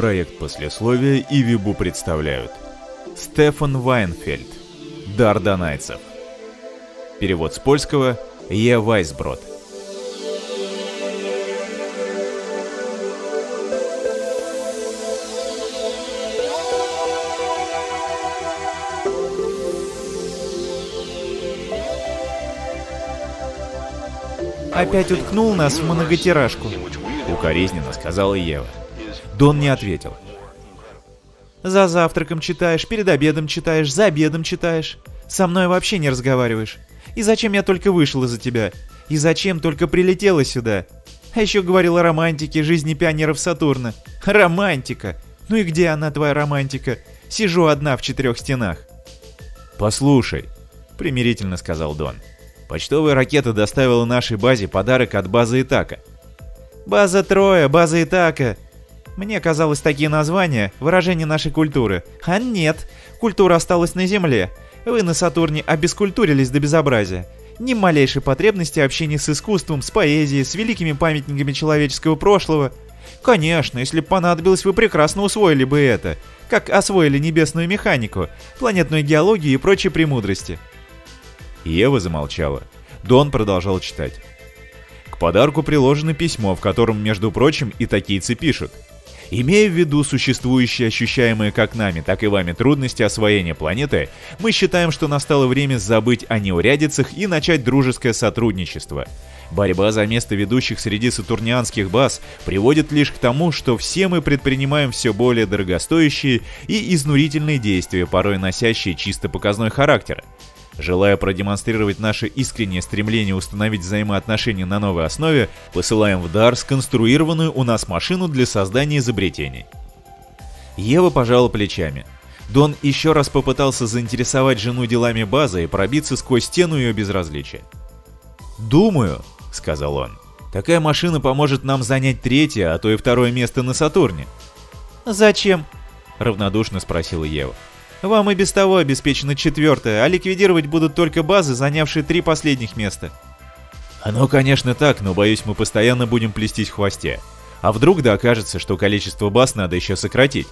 Проект послесловия и Вибу представляют Стефан Вайнфельд Дар Донайцев Перевод с польского Е. Вайсброд Опять уткнул нас в многотиражку. Укоризненно сказала Ева. Дон не ответил. За завтраком читаешь, перед обедом читаешь, за обедом читаешь. Со мной вообще не разговариваешь. И зачем я только вышел из-за тебя? И зачем только прилетела сюда? А еще говорил о романтике жизни пионеров Сатурна. Романтика! Ну и где она, твоя романтика? Сижу одна в четырех стенах. «Послушай», — примирительно сказал Дон. «Почтовая ракета доставила нашей базе подарок от базы Итака». «База Троя, база Итака», мне казалось, такие названия – выражение нашей культуры. А нет, культура осталась на Земле. Вы на Сатурне обескультурились до безобразия. Ни малейшей потребности общения с искусством, с поэзией, с великими памятниками человеческого прошлого. Конечно, если бы понадобилось, вы прекрасно усвоили бы это. Как освоили небесную механику, планетную геологию и прочие премудрости. Ева замолчала. Дон продолжал читать. К подарку приложено письмо, в котором, между прочим, и такийцы пишут – Имея в виду существующие ощущаемые как нами, так и вами трудности освоения планеты, мы считаем, что настало время забыть о неурядицах и начать дружеское сотрудничество. Борьба за место ведущих среди сатурнианских баз приводит лишь к тому, что все мы предпринимаем все более дорогостоящие и изнурительные действия, порой носящие чисто показной характер – Желая продемонстрировать наше искреннее стремление установить взаимоотношения на новой основе, посылаем в дар сконструированную у нас машину для создания изобретений. Ева пожала плечами. Дон еще раз попытался заинтересовать жену делами базы и пробиться сквозь стену ее безразличия. «Думаю», — сказал он, — «такая машина поможет нам занять третье, а то и второе место на Сатурне». «Зачем?» — равнодушно спросила Ева. Вам и без того обеспечено четвертое, а ликвидировать будут только базы, занявшие три последних места. Оно, конечно, так, но боюсь, мы постоянно будем плестись в хвосте. А вдруг да окажется, что количество баз надо еще сократить?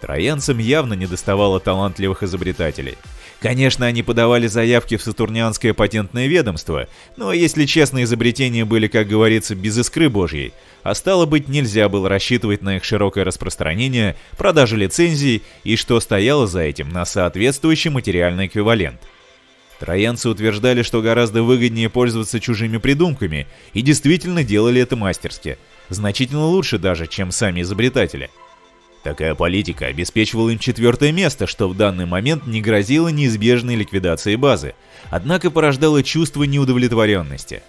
Троянцам явно не доставало талантливых изобретателей. Конечно, они подавали заявки в Сатурнианское патентное ведомство, но, если честно, изобретения были, как говорится, без искры божьей, а стало быть, нельзя было рассчитывать на их широкое распространение, продажу лицензий и, что стояло за этим, на соответствующий материальный эквивалент. Троянцы утверждали, что гораздо выгоднее пользоваться чужими придумками, и действительно делали это мастерски, значительно лучше даже, чем сами изобретатели – Такая политика обеспечивала им четвертое место, что в данный момент не грозило неизбежной ликвидацией базы, однако порождало чувство неудовлетворенности.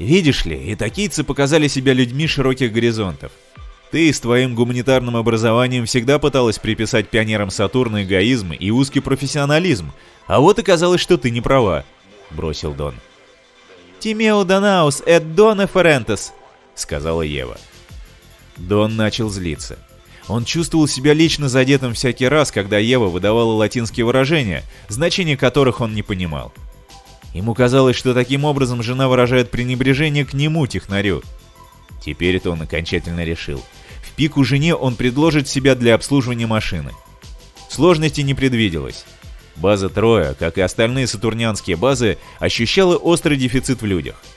Видишь ли, итакийцы показали себя людьми широких горизонтов. Ты с твоим гуманитарным образованием всегда пыталась приписать пионерам Сатурна эгоизм и узкий профессионализм, а вот оказалось, что ты не права, — бросил Дон. «Тимео Данаус эт доне ферентес», — сказала Ева. — Дон начал злиться. Он чувствовал себя лично задетым всякий раз, когда Ева выдавала латинские выражения, значения которых он не понимал. Ему казалось, что таким образом жена выражает пренебрежение к нему, технарю. Теперь это он окончательно решил. В пику жене он предложит себя для обслуживания машины. Сложности не предвиделось. База Троя, как и остальные сатурнианские базы, ощущала острый дефицит в людях –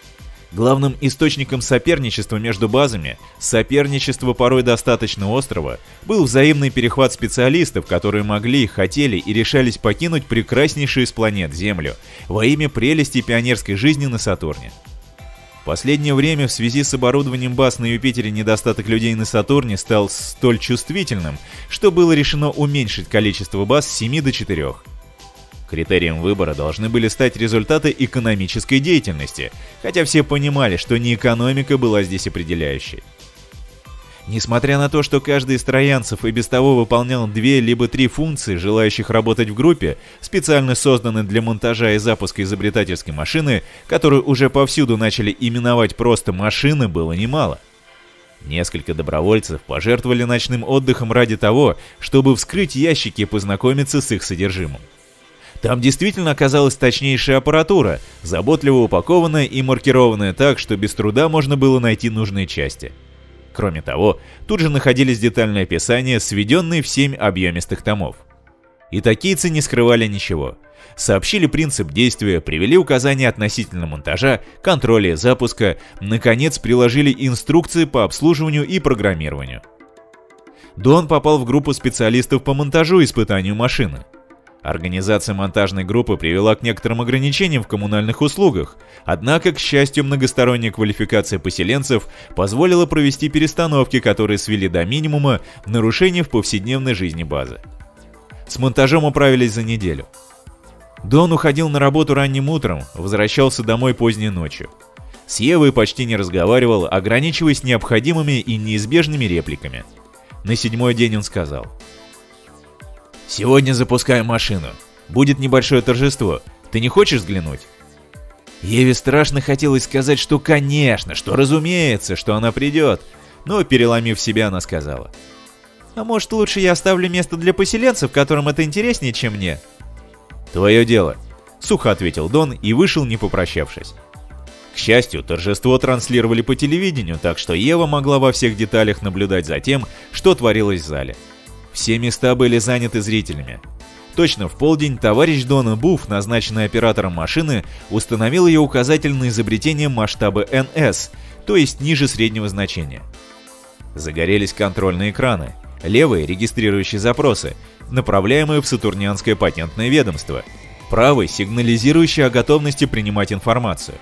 Главным источником соперничества между базами, соперничества порой достаточно острого, был взаимный перехват специалистов, которые могли, хотели и решались покинуть прекраснейшую из планет Землю во имя прелести пионерской жизни на Сатурне. В последнее время в связи с оборудованием баз на Юпитере недостаток людей на Сатурне стал столь чувствительным, что было решено уменьшить количество баз с 7 до 4. Критерием выбора должны были стать результаты экономической деятельности, хотя все понимали, что не экономика была здесь определяющей. Несмотря на то, что каждый из троянцев и без того выполнял две либо три функции желающих работать в группе, специально созданной для монтажа и запуска изобретательской машины, которую уже повсюду начали именовать просто «машины», было немало. Несколько добровольцев пожертвовали ночным отдыхом ради того, чтобы вскрыть ящики и познакомиться с их содержимым. Там действительно оказалась точнейшая аппаратура, заботливо упакованная и маркированная так, что без труда можно было найти нужные части. Кроме того, тут же находились детальные описания, сведенные в семь объемистых томов. И такийцы не скрывали ничего. Сообщили принцип действия, привели указания относительно монтажа, контроля запуска, наконец приложили инструкции по обслуживанию и программированию. Дон попал в группу специалистов по монтажу и испытанию машины. Организация монтажной группы привела к некоторым ограничениям в коммунальных услугах, однако, к счастью, многосторонняя квалификация поселенцев позволила провести перестановки, которые свели до минимума нарушения в повседневной жизни базы. С монтажом управились за неделю. Дон уходил на работу ранним утром, возвращался домой поздней ночью. С Евой почти не разговаривал, ограничиваясь необходимыми и неизбежными репликами. На седьмой день он сказал – Сегодня запускаем машину. Будет небольшое торжество. Ты не хочешь взглянуть?» Еве страшно хотелось сказать, что конечно, что разумеется, что она придет. Но, переломив себя, она сказала. «А может, лучше я оставлю место для поселенцев, которым это интереснее, чем мне?» «Твое дело», — сухо ответил Дон и вышел, не попрощавшись. К счастью, торжество транслировали по телевидению, так что Ева могла во всех деталях наблюдать за тем, что творилось в зале. Все места были заняты зрителями. Точно в полдень товарищ Дона Буф, назначенный оператором машины, установил ее указатель на изобретение масштаба NS, то есть ниже среднего значения. Загорелись контрольные экраны, левые – регистрирующие запросы, направляемые в Сатурнианское патентное ведомство, правый – сигнализирующий о готовности принимать информацию.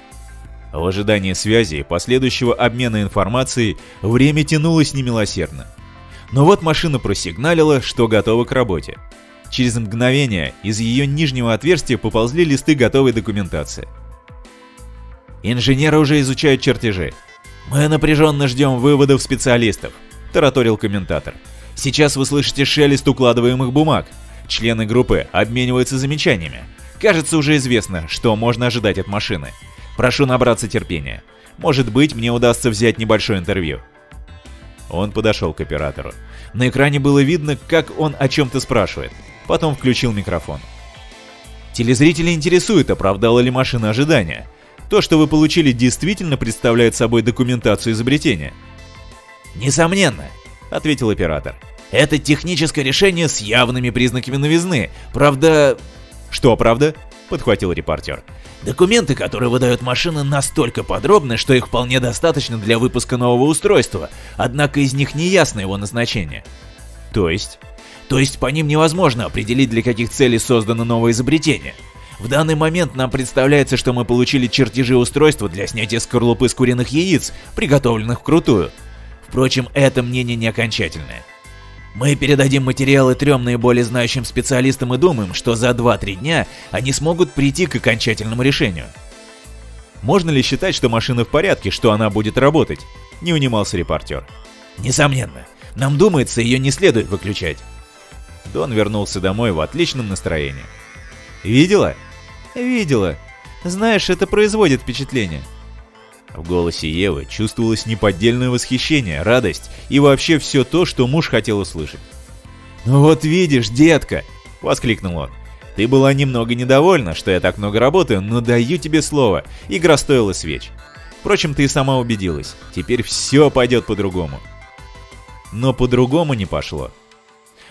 В ожидании связи и последующего обмена информацией время тянулось немилосердно – но вот машина просигналила, что готова к работе. Через мгновение из ее нижнего отверстия поползли листы готовой документации. Инженеры уже изучают чертежи. Мы напряженно ждем выводов специалистов, тараторил комментатор. Сейчас вы слышите шелест укладываемых бумаг. Члены группы обмениваются замечаниями. Кажется, уже известно, что можно ожидать от машины. Прошу набраться терпения. Может быть, мне удастся взять небольшое интервью. Он подошел к оператору. На экране было видно, как он о чем-то спрашивает. Потом включил микрофон. Телезрители интересует, оправдала ли машина ожидания. То, что вы получили, действительно представляет собой документацию изобретения. «Несомненно», — ответил оператор. «Это техническое решение с явными признаками новизны. Правда...» «Что правда?» — подхватил репортер. Документы, которые выдают машины, настолько подробны, что их вполне достаточно для выпуска нового устройства, однако из них не ясно его назначение. То есть? То есть по ним невозможно определить, для каких целей создано новое изобретение. В данный момент нам представляется, что мы получили чертежи устройства для снятия скорлупы с куриных яиц, приготовленных вкрутую. Впрочем, это мнение не окончательное. Мы передадим материалы трем наиболее знающим специалистам и думаем, что за 2-3 дня они смогут прийти к окончательному решению. Можно ли считать, что машина в порядке, что она будет работать? Не унимался репортер. Несомненно. Нам думается, ее не следует выключать. Дон вернулся домой в отличном настроении. Видела? Видела. Знаешь, это производит впечатление. В голосе Евы чувствовалось неподдельное восхищение, радость и вообще все то, что муж хотел услышать. «Ну вот видишь, детка!» — воскликнул он. «Ты была немного недовольна, что я так много работаю, но даю тебе слово, игра стоила свеч. Впрочем, ты и сама убедилась, теперь все пойдет по-другому». Но по-другому не пошло.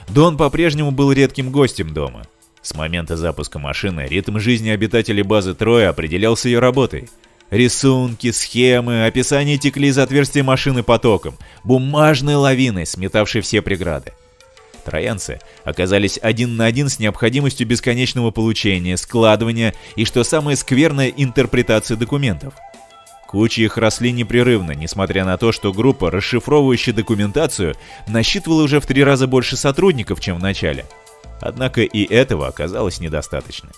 Дон по-прежнему был редким гостем дома. С момента запуска машины ритм жизни обитателей базы Троя определялся ее работой — Рисунки, схемы, описания текли из отверстия машины потоком, бумажной лавиной, сметавшей все преграды. Троянцы оказались один на один с необходимостью бесконечного получения, складывания и, что самое скверное, интерпретации документов. Кучи их росли непрерывно, несмотря на то, что группа, расшифровывающая документацию, насчитывала уже в три раза больше сотрудников, чем в начале. Однако и этого оказалось недостаточно.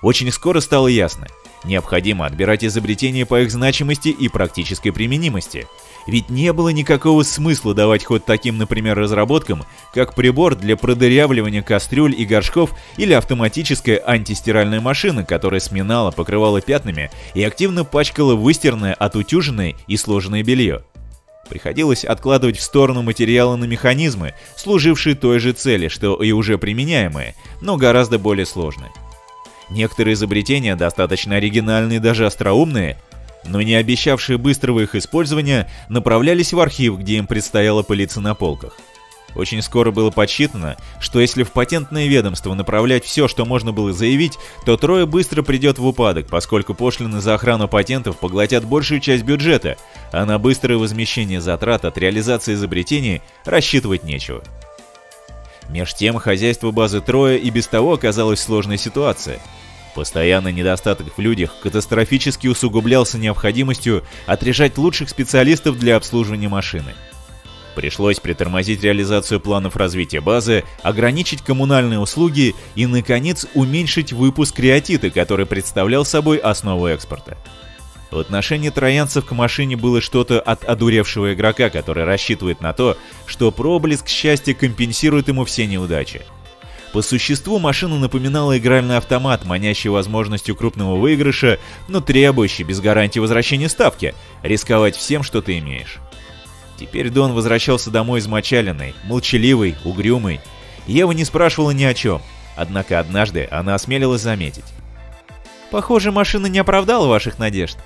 Очень скоро стало ясно – Необходимо отбирать изобретения по их значимости и практической применимости. Ведь не было никакого смысла давать ход таким, например, разработкам, как прибор для продырявливания кастрюль и горшков или автоматическая антистиральная машина, которая сминала, покрывала пятнами и активно пачкала выстиранное, отутюженное и сложенное белье. Приходилось откладывать в сторону материалы на механизмы, служившие той же цели, что и уже применяемые, но гораздо более сложные. Некоторые изобретения достаточно оригинальные и даже остроумные, но не обещавшие быстрого их использования, направлялись в архив, где им предстояло пылиться на полках. Очень скоро было подсчитано, что если в патентное ведомство направлять все, что можно было заявить, то трое быстро придет в упадок, поскольку пошлины за охрану патентов поглотят большую часть бюджета, а на быстрое возмещение затрат от реализации изобретений рассчитывать нечего. Меж тем, хозяйство базы Троя и без того оказалось сложной ситуации. Постоянный недостаток в людях катастрофически усугублялся необходимостью отрежать лучших специалистов для обслуживания машины – Пришлось притормозить реализацию планов развития базы, ограничить коммунальные услуги и, наконец, уменьшить выпуск креатита, который представлял собой основу экспорта. В отношении троянцев к машине было что-то от одуревшего игрока, который рассчитывает на то, что проблеск счастья компенсирует ему все неудачи. По существу машина напоминала игральный автомат, манящий возможностью крупного выигрыша, но требующий без гарантии возвращения ставки, рисковать всем, что ты имеешь. Теперь Дон возвращался домой измочаленный, молчаливый, угрюмый. Ева не спрашивала ни о чем, однако однажды она осмелилась заметить. «Похоже, машина не оправдала ваших надежд».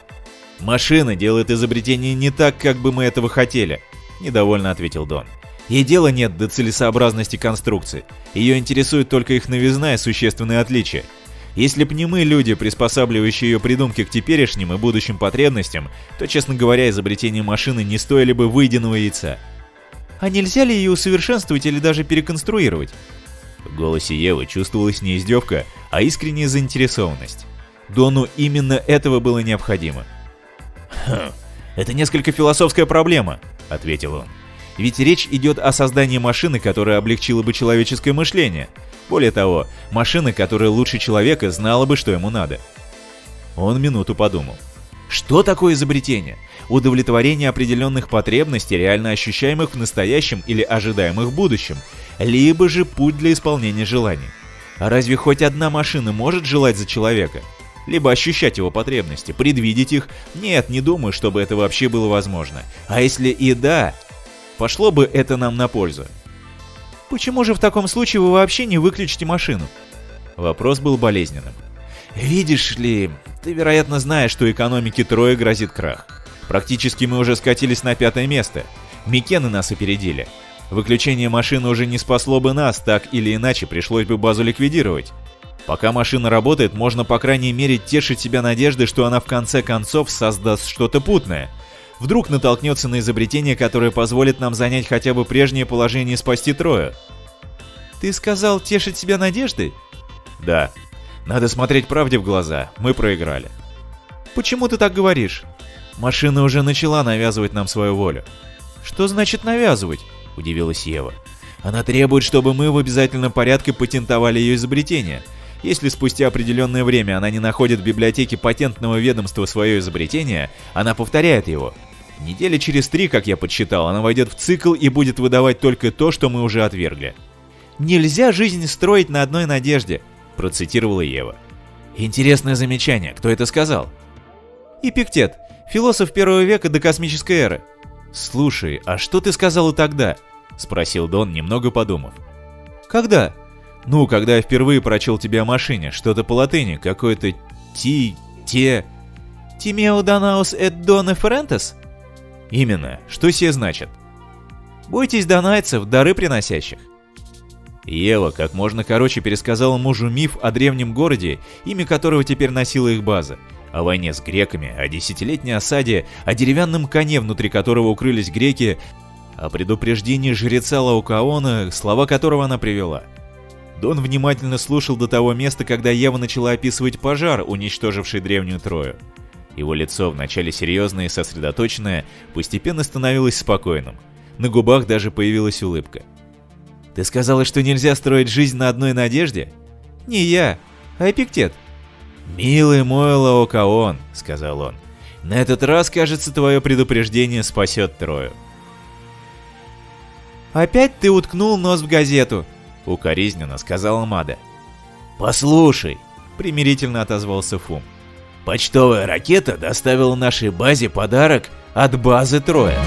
«Машина делает изобретение не так, как бы мы этого хотели», — недовольно ответил Дон. «Ей дела нет до целесообразности конструкции. Ее интересует только их новизна и существенные отличия. Если б не мы, люди, приспосабливающие ее придумки к теперешним и будущим потребностям, то, честно говоря, изобретение машины не стоили бы выеденного яйца. А нельзя ли ее усовершенствовать или даже переконструировать? В голосе Евы чувствовалась не издевка, а искренняя заинтересованность. Дону именно этого было необходимо. «Хм, это несколько философская проблема», — ответил он. «Ведь речь идет о создании машины, которая облегчила бы человеческое мышление, более того, машина, которая лучше человека, знала бы, что ему надо. Он минуту подумал. Что такое изобретение? Удовлетворение определенных потребностей, реально ощущаемых в настоящем или ожидаемых в будущем, либо же путь для исполнения желаний. А разве хоть одна машина может желать за человека? Либо ощущать его потребности, предвидеть их? Нет, не думаю, чтобы это вообще было возможно. А если и да, пошло бы это нам на пользу. Почему же в таком случае вы вообще не выключите машину? Вопрос был болезненным. Видишь ли, ты, вероятно, знаешь, что экономике Троя грозит крах. Практически мы уже скатились на пятое место. Микены нас опередили. Выключение машины уже не спасло бы нас, так или иначе пришлось бы базу ликвидировать. Пока машина работает, можно по крайней мере тешить себя надеждой, что она в конце концов создаст что-то путное – Вдруг натолкнется на изобретение, которое позволит нам занять хотя бы прежнее положение и спасти Троя. Ты сказал тешить себя надеждой? Да. Надо смотреть правде в глаза. Мы проиграли. Почему ты так говоришь? Машина уже начала навязывать нам свою волю. Что значит навязывать? Удивилась Ева. Она требует, чтобы мы в обязательном порядке патентовали ее изобретение. Если спустя определенное время она не находит в библиотеке патентного ведомства свое изобретение, она повторяет его. Недели через три, как я подсчитал, она войдет в цикл и будет выдавать только то, что мы уже отвергли. «Нельзя жизнь строить на одной надежде», – процитировала Ева. Интересное замечание. Кто это сказал? Эпиктет, философ первого века до космической эры. Слушай, а что ты сказала тогда? Спросил Дон, немного подумав. Когда? Ну, когда я впервые прочел тебе о машине, что-то по латыни, какое-то ти, те... Тимео Данаус эт доне ферентес? Именно. Что сие значит? Бойтесь донайцев, дары приносящих. Ева как можно короче пересказала мужу миф о древнем городе, имя которого теперь носила их база, о войне с греками, о десятилетней осаде, о деревянном коне, внутри которого укрылись греки, о предупреждении жреца Лаукаона, слова которого она привела. Дон внимательно слушал до того места, когда Ева начала описывать пожар, уничтоживший древнюю Трою. Его лицо, вначале серьезное и сосредоточенное, постепенно становилось спокойным. На губах даже появилась улыбка. «Ты сказала, что нельзя строить жизнь на одной надежде?» «Не я, а Эпиктет». «Милый мой Лаокаон», — сказал он, — «на этот раз, кажется, твое предупреждение спасет Трою». «Опять ты уткнул нос в газету», — укоризненно сказала Мада. «Послушай», — примирительно отозвался Фум, Почтовая ракета доставила нашей базе подарок от базы Троя.